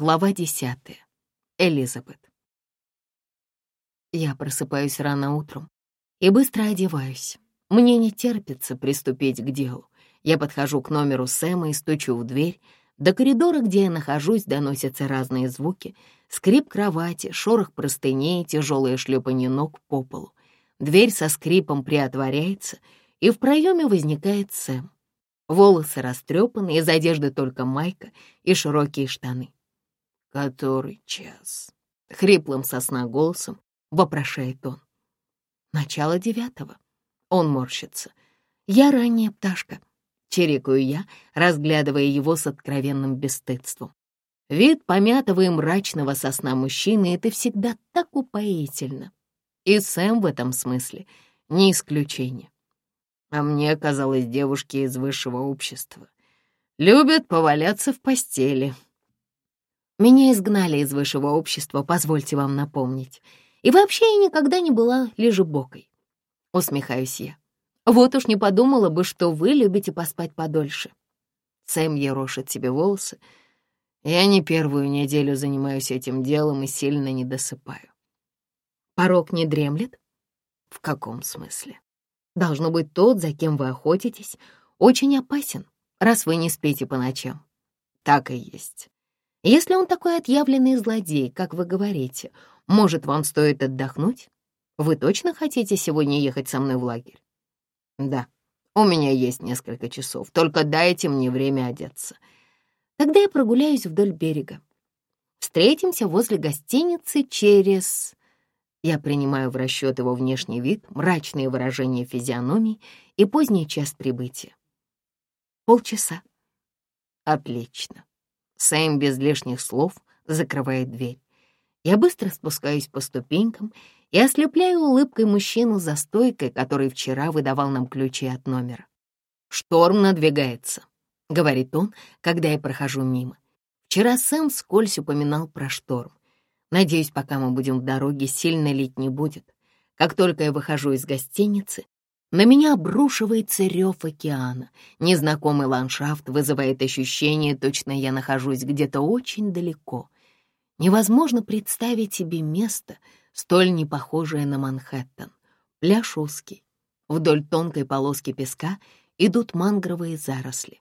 Глава десятая. Элизабет. Я просыпаюсь рано утром и быстро одеваюсь. Мне не терпится приступить к делу. Я подхожу к номеру Сэма и стучу в дверь. До коридора, где я нахожусь, доносятся разные звуки. Скрип кровати, шорох простыней, тяжелое шлепанье ног по полу. Дверь со скрипом приотворяется, и в проеме возникает Сэм. Волосы растрепаны, из одежды только майка и широкие штаны. «Который час?» — хриплым сосна голосом вопрошает он. «Начало девятого». Он морщится. «Я ранняя пташка», — чирикаю я, разглядывая его с откровенным бесстыдством. Вид помятого и мрачного сосна мужчины — это всегда так упоительно. И Сэм в этом смысле не исключение. А мне казалось, девушки из высшего общества любят поваляться в постели, меня изгнали из высшего общества, позвольте вам напомнить. И вообще я никогда не была лежебокой. Усмехаюсь я. Вот уж не подумала бы, что вы любите поспать подольше. Сэм ерошит себе волосы. Я не первую неделю занимаюсь этим делом и сильно не досыпаю. Порог не дремлет? В каком смысле? Должно быть, тот, за кем вы охотитесь, очень опасен, раз вы не спите по ночам. Так и есть. Если он такой отъявленный злодей, как вы говорите, может, вам стоит отдохнуть? Вы точно хотите сегодня ехать со мной в лагерь? Да, у меня есть несколько часов, только дайте мне время одеться. Тогда я прогуляюсь вдоль берега. Встретимся возле гостиницы через... Я принимаю в расчет его внешний вид, мрачные выражения физиономии и поздний час прибытия. Полчаса. Отлично. Сэм без лишних слов закрывает дверь. Я быстро спускаюсь по ступенькам и ослепляю улыбкой мужчину за стойкой, который вчера выдавал нам ключи от номера. «Шторм надвигается», — говорит он, когда я прохожу мимо. Вчера Сэм вскользь упоминал про шторм. Надеюсь, пока мы будем в дороге, сильно лить не будет. Как только я выхожу из гостиницы, на меня обрушивается рев океана. Незнакомый ландшафт вызывает ощущение, точно я нахожусь где-то очень далеко. Невозможно представить себе место, столь непохожее на Манхэттен. Пляж узкий. Вдоль тонкой полоски песка идут мангровые заросли.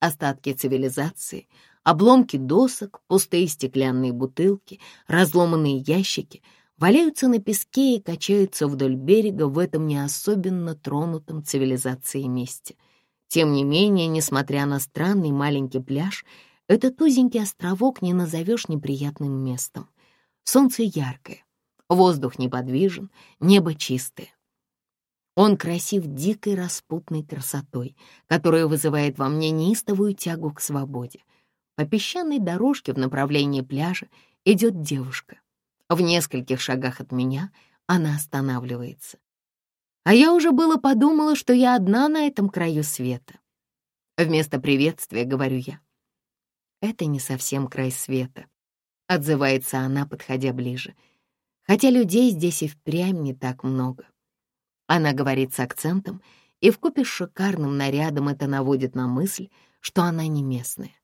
Остатки цивилизации, обломки досок, пустые стеклянные бутылки, разломанные ящики — валяются на песке и качаются вдоль берега в этом не особенно тронутом цивилизацией месте. Тем не менее, несмотря на странный маленький пляж, этот узенький островок не назовешь неприятным местом. Солнце яркое, воздух неподвижен, небо чистое. Он красив дикой распутной красотой, которая вызывает во мне неистовую тягу к свободе. По песчаной дорожке в направлении пляжа идет девушка — в нескольких шагах от меня она останавливается. А я уже было подумала, что я одна на этом краю света. Вместо приветствия говорю я. Это не совсем край света, отзывается она, подходя ближе. Хотя людей здесь и впрямь не так много. Она говорит с акцентом, и вкупе с шикарным нарядом это наводит на мысль, что она не местная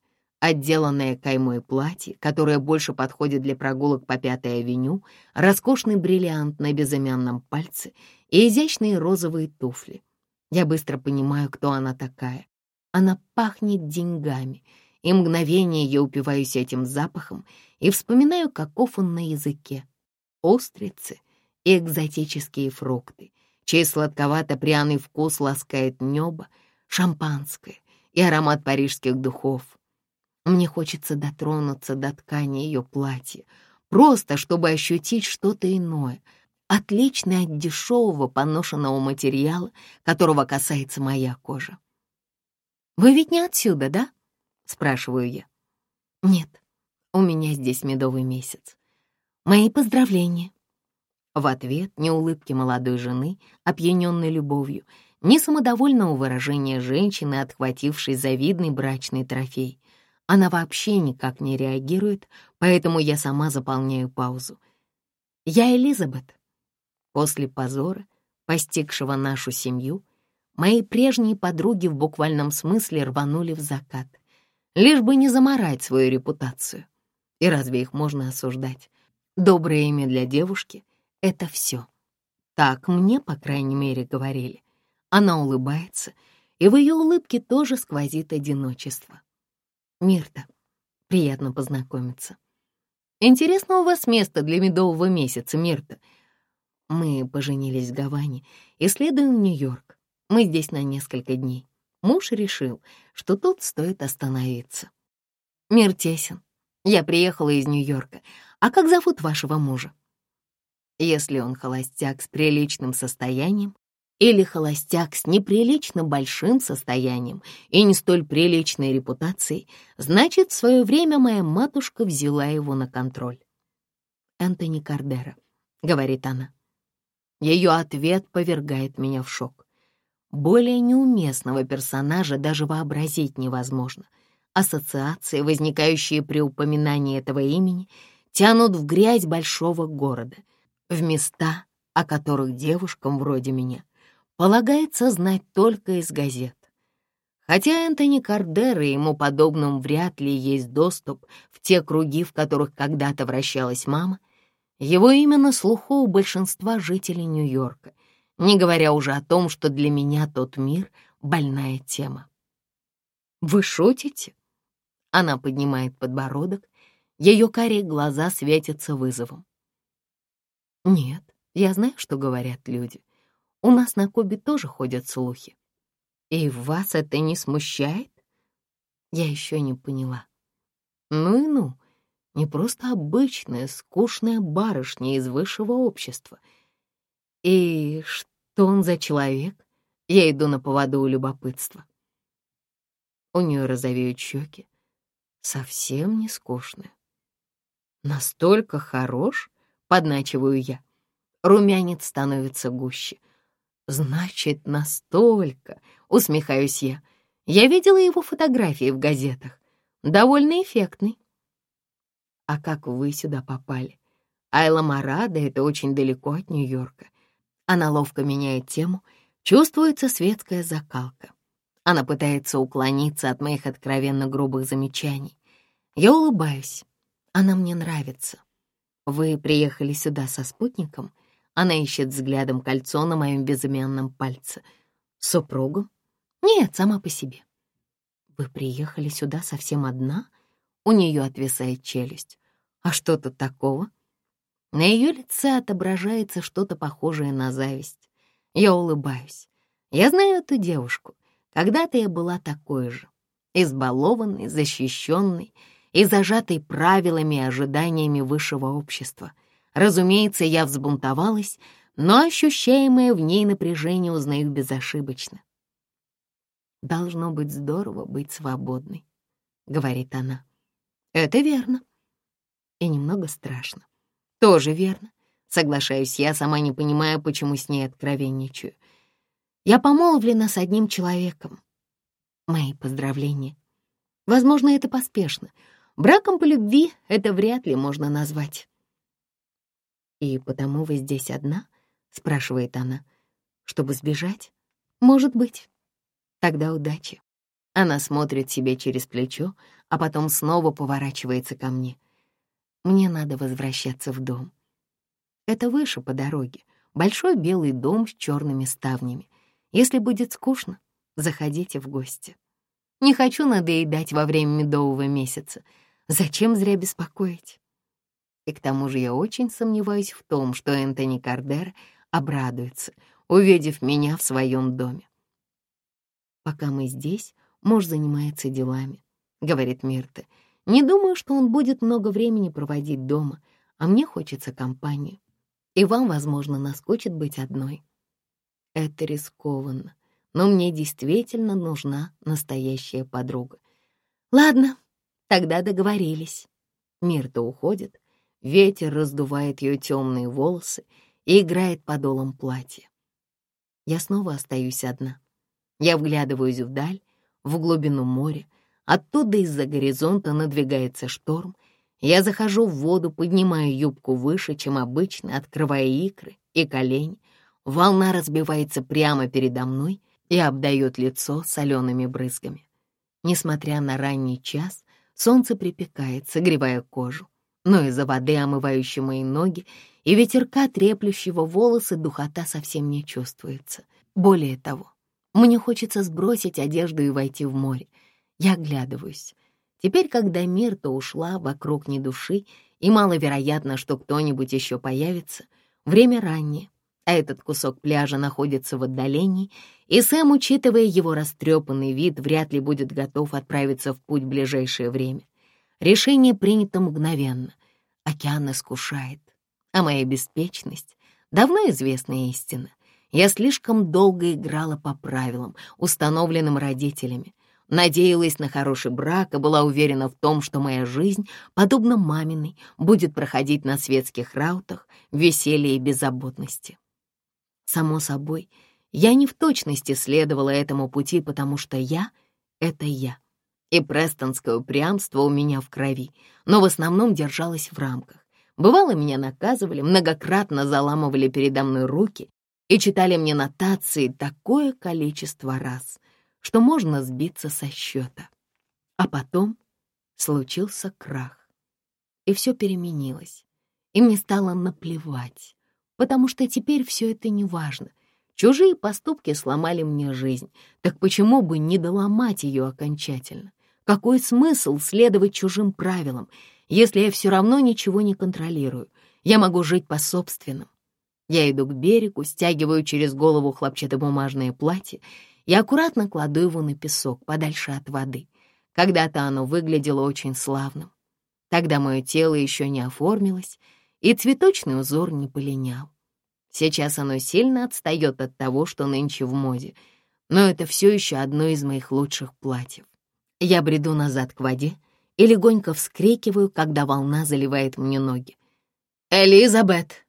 отделанное каймой платье, которое больше подходит для прогулок по Пятой авеню, роскошный бриллиант на безымянном пальце и изящные розовые туфли. Я быстро понимаю, кто она такая. Она пахнет деньгами, и мгновение я упиваюсь этим запахом и вспоминаю, каков он на языке. Острицы и экзотические фрукты, чей сладковато-пряный вкус ласкает небо, шампанское и аромат парижских духов — мне хочется дотронуться до ткани ее платья, просто чтобы ощутить что-то иное, отличное от дешевого поношенного материала, которого касается моя кожа. «Вы ведь не отсюда, да?» — спрашиваю я. «Нет, у меня здесь медовый месяц. Мои поздравления». В ответ ни улыбки молодой жены, опьяненной любовью, ни самодовольного выражения женщины, отхватившей завидный брачный трофей. Она вообще никак не реагирует, поэтому я сама заполняю паузу. Я Элизабет. После позора, постигшего нашу семью, мои прежние подруги в буквальном смысле рванули в закат, лишь бы не заморать свою репутацию. И разве их можно осуждать? Доброе имя для девушки — это все. Так мне, по крайней мере, говорили. Она улыбается, и в ее улыбке тоже сквозит одиночество. Мирта, приятно познакомиться. Интересно у вас место для медового месяца, Мирта. Мы поженились в Гаване и следуем в Нью-Йорк. Мы здесь на несколько дней. Муж решил, что тут стоит остановиться. Мир тесен. Я приехала из Нью-Йорка. А как зовут вашего мужа? Если он холостяк с приличным состоянием или холостяк с неприлично большим состоянием и не столь приличной репутацией, значит, в свое время моя матушка взяла его на контроль. «Энтони Кардера», — говорит она. Ее ответ повергает меня в шок. Более неуместного персонажа даже вообразить невозможно. Ассоциации, возникающие при упоминании этого имени, тянут в грязь большого города, в места, о которых девушкам вроде меня полагается знать только из газет. Хотя Энтони Кардера и ему подобным вряд ли есть доступ в те круги, в которых когда-то вращалась мама, его имя на слуху у большинства жителей Нью-Йорка, не говоря уже о том, что для меня тот мир — больная тема. «Вы шутите?» Она поднимает подбородок, ее карие глаза светятся вызовом. «Нет, я знаю, что говорят люди. У нас на Кубе тоже ходят слухи. И вас это не смущает? Я еще не поняла. Ну и ну, не просто обычная, скучная барышня из высшего общества. И что он за человек? Я иду на поводу у любопытства. У нее розовеют щеки. Совсем не скучная. Настолько хорош, подначиваю я. Румянец становится гуще — «Значит, настолько!» — усмехаюсь я. Я видела его фотографии в газетах. Довольно эффектный. А как вы сюда попали? Айла Марада — это очень далеко от Нью-Йорка. Она ловко меняет тему, чувствуется светская закалка. Она пытается уклониться от моих откровенно грубых замечаний. Я улыбаюсь. Она мне нравится. Вы приехали сюда со спутником — она ищет взглядом кольцо на моем безымянном пальце. Супругу? Нет, сама по себе. Вы приехали сюда совсем одна? У нее отвисает челюсть. А что тут такого? На ее лице отображается что-то похожее на зависть. Я улыбаюсь. Я знаю эту девушку. Когда-то я была такой же. Избалованной, защищенной и зажатой правилами и ожиданиями высшего общества — Разумеется, я взбунтовалась, но ощущаемое в ней напряжение узнаю безошибочно. «Должно быть здорово быть свободной», — говорит она. «Это верно. И немного страшно. Тоже верно. Соглашаюсь я, сама не понимая, почему с ней откровенничаю. Я помолвлена с одним человеком. Мои поздравления. Возможно, это поспешно. Браком по любви это вряд ли можно назвать. «И потому вы здесь одна?» — спрашивает она. «Чтобы сбежать? Может быть. Тогда удачи». Она смотрит себе через плечо, а потом снова поворачивается ко мне. Мне надо возвращаться в дом. Это выше по дороге. Большой белый дом с черными ставнями. Если будет скучно, заходите в гости. Не хочу надоедать во время медового месяца. Зачем зря беспокоить? И к тому же я очень сомневаюсь в том, что Энтони Кардер обрадуется, увидев меня в своем доме. «Пока мы здесь, муж занимается делами», — говорит Мирта. «Не думаю, что он будет много времени проводить дома, а мне хочется компанию. И вам, возможно, наскучит быть одной. Это рискованно, но мне действительно нужна настоящая подруга. Ладно, тогда договорились». Мирта уходит, Ветер раздувает ее темные волосы и играет подолом платья. Я снова остаюсь одна. Я вглядываюсь вдаль, в глубину моря. Оттуда из-за горизонта надвигается шторм. Я захожу в воду, поднимаю юбку выше, чем обычно, открывая икры и колени. Волна разбивается прямо передо мной и обдает лицо солеными брызгами. Несмотря на ранний час, Солнце припекает, согревая кожу. Но из-за воды, омывающей мои ноги, и ветерка, треплющего волосы, духота совсем не чувствуется. Более того, мне хочется сбросить одежду и войти в море. Я оглядываюсь. Теперь, когда мир-то ушла, вокруг ни души, и маловероятно, что кто-нибудь еще появится, время раннее, а этот кусок пляжа находится в отдалении, и Сэм, учитывая его растрепанный вид, вряд ли будет готов отправиться в путь в ближайшее время. Решение принято мгновенно. Океан искушает, а моя беспечность — давно известная истина. Я слишком долго играла по правилам, установленным родителями, надеялась на хороший брак и была уверена в том, что моя жизнь, подобно маминой, будет проходить на светских раутах, веселье и беззаботности. Само собой, я не в точности следовала этому пути, потому что я — это я. И престонское упрямство у меня в крови, но в основном держалось в рамках. Бывало, меня наказывали, многократно заламывали передо мной руки и читали мне нотации такое количество раз, что можно сбиться со счета. А потом случился крах, и все переменилось, и мне стало наплевать потому что теперь все это не важно. Чужие поступки сломали мне жизнь, так почему бы не доломать ее окончательно? Какой смысл следовать чужим правилам, если я все равно ничего не контролирую? Я могу жить по собственным. Я иду к берегу, стягиваю через голову хлопчатобумажное платье и аккуратно кладу его на песок, подальше от воды. Когда-то оно выглядело очень славным. Тогда мое тело еще не оформилось, и цветочный узор не полинял. Сейчас оно сильно отстает от того, что нынче в моде, но это все еще одно из моих лучших платьев. Я бреду назад к воде и легонько вскрикиваю, когда волна заливает мне ноги. «Элизабет!»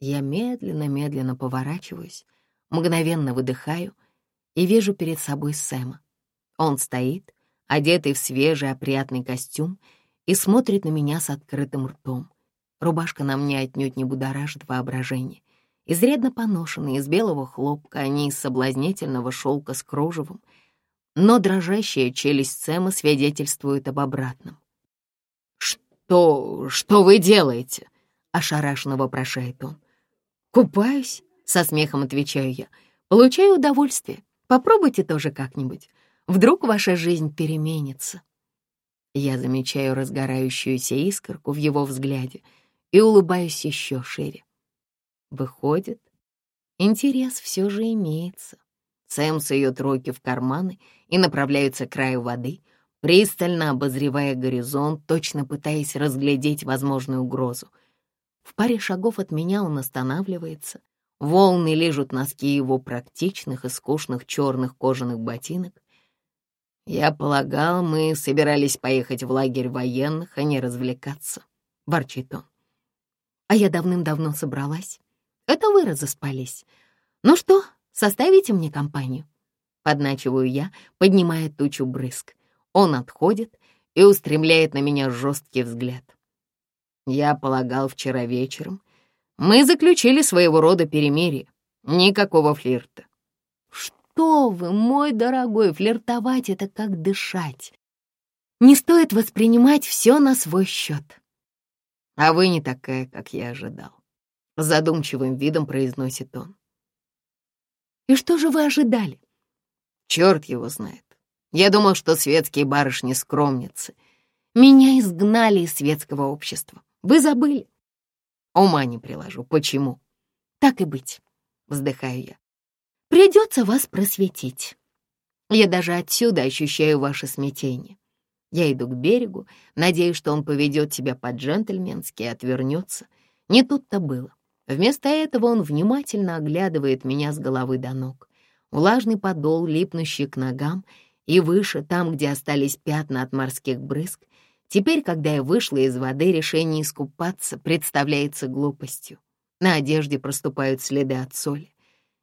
Я медленно-медленно поворачиваюсь, мгновенно выдыхаю и вижу перед собой Сэма. Он стоит, одетый в свежий опрятный костюм, и смотрит на меня с открытым ртом. Рубашка на мне отнюдь не будоражит воображение. Изрядно поношенные, из белого хлопка, они из соблазнительного шелка с кружевом. Но дрожащая челюсть Сэма свидетельствует об обратном. «Что... что вы делаете?» — ошарашенно вопрошает он. «Купаюсь», — со смехом отвечаю я. «Получаю удовольствие. Попробуйте тоже как-нибудь. Вдруг ваша жизнь переменится». Я замечаю разгорающуюся искорку в его взгляде — и улыбаюсь еще шире. Выходит, интерес все же имеется. Сэм сует руки в карманы и направляется к краю воды, пристально обозревая горизонт, точно пытаясь разглядеть возможную угрозу. В паре шагов от меня он останавливается. Волны лежат носки его практичных и скучных черных кожаных ботинок. Я полагал, мы собирались поехать в лагерь военных, а не развлекаться, — ворчит он а я давным-давно собралась. Это вы разоспались. Ну что, составите мне компанию?» Подначиваю я, поднимая тучу брызг. Он отходит и устремляет на меня жесткий взгляд. Я полагал вчера вечером. Мы заключили своего рода перемирие. Никакого флирта. Что вы, мой дорогой, флиртовать — это как дышать. Не стоит воспринимать все на свой счет. А вы не такая, как я ожидал. Задумчивым видом произносит он. И что же вы ожидали? Черт его знает. Я думал, что светские барышни скромницы. Меня изгнали из светского общества. Вы забыли? Ума не приложу. Почему? Так и быть, вздыхаю я. Придется вас просветить. Я даже отсюда ощущаю ваше смятение. Я иду к берегу, надеюсь, что он поведет себя по-джентльменски и отвернется. Не тут-то было. Вместо этого он внимательно оглядывает меня с головы до ног. Влажный подол, липнущий к ногам, и выше, там, где остались пятна от морских брызг, теперь, когда я вышла из воды, решение искупаться представляется глупостью. На одежде проступают следы от соли.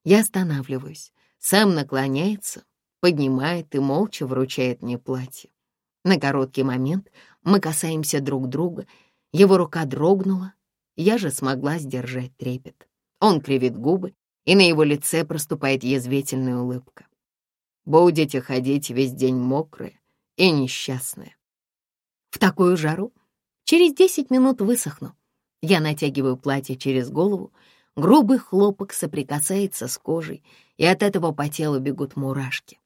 Я останавливаюсь. Сам наклоняется, поднимает и молча вручает мне платье. На короткий момент мы касаемся друг друга, его рука дрогнула, я же смогла сдержать трепет. Он кривит губы, и на его лице проступает язвительная улыбка. «Будете ходить весь день мокрые и несчастные». В такую жару? Через десять минут высохну. Я натягиваю платье через голову, грубый хлопок соприкасается с кожей, и от этого по телу бегут мурашки.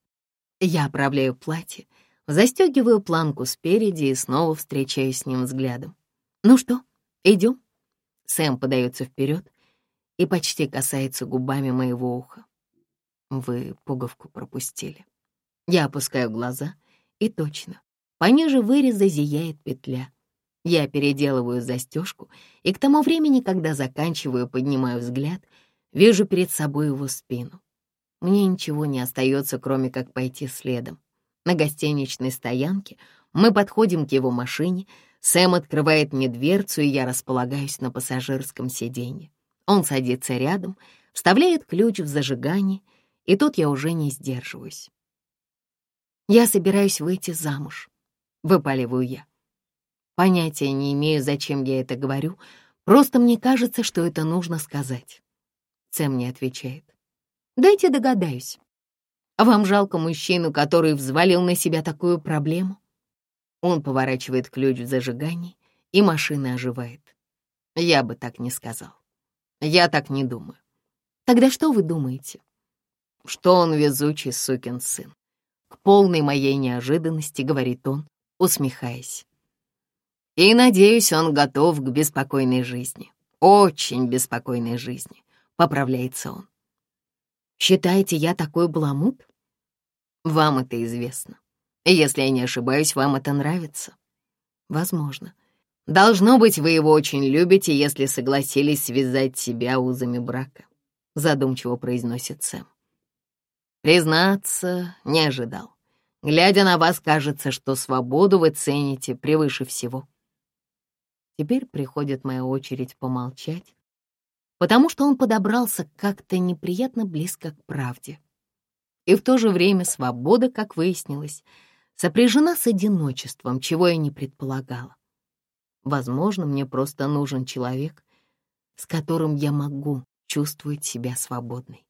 Я оправляю платье, застегиваю планку спереди и снова встречаюсь с ним взглядом. «Ну что, идем?» Сэм подается вперед и почти касается губами моего уха. Вы пуговку пропустили. Я опускаю глаза, и точно, пониже выреза зияет петля. Я переделываю застежку, и к тому времени, когда заканчиваю, поднимаю взгляд, вижу перед собой его спину. Мне ничего не остается, кроме как пойти следом. На гостиничной стоянке мы подходим к его машине, Сэм открывает мне дверцу, и я располагаюсь на пассажирском сиденье. Он садится рядом, вставляет ключ в зажигание, и тут я уже не сдерживаюсь. «Я собираюсь выйти замуж», — выпаливаю я. Понятия не имею, зачем я это говорю, просто мне кажется, что это нужно сказать. Сэм мне отвечает. «Дайте догадаюсь. Вам жалко мужчину, который взвалил на себя такую проблему?» Он поворачивает ключ в зажигании, и машина оживает. Я бы так не сказал. Я так не думаю. Тогда что вы думаете? Что он везучий сукин сын. К полной моей неожиданности, говорит он, усмехаясь. И, надеюсь, он готов к беспокойной жизни. Очень беспокойной жизни, поправляется он. Считаете, я такой баламут? Вам это известно. Если я не ошибаюсь, вам это нравится? Возможно. Должно быть, вы его очень любите, если согласились связать себя узами брака, задумчиво произносит Сэм. Признаться, не ожидал. Глядя на вас, кажется, что свободу вы цените превыше всего. Теперь приходит моя очередь помолчать, потому что он подобрался как-то неприятно близко к правде. И в то же время свобода, как выяснилось, сопряжена с одиночеством, чего я не предполагала. Возможно, мне просто нужен человек, с которым я могу чувствовать себя свободной.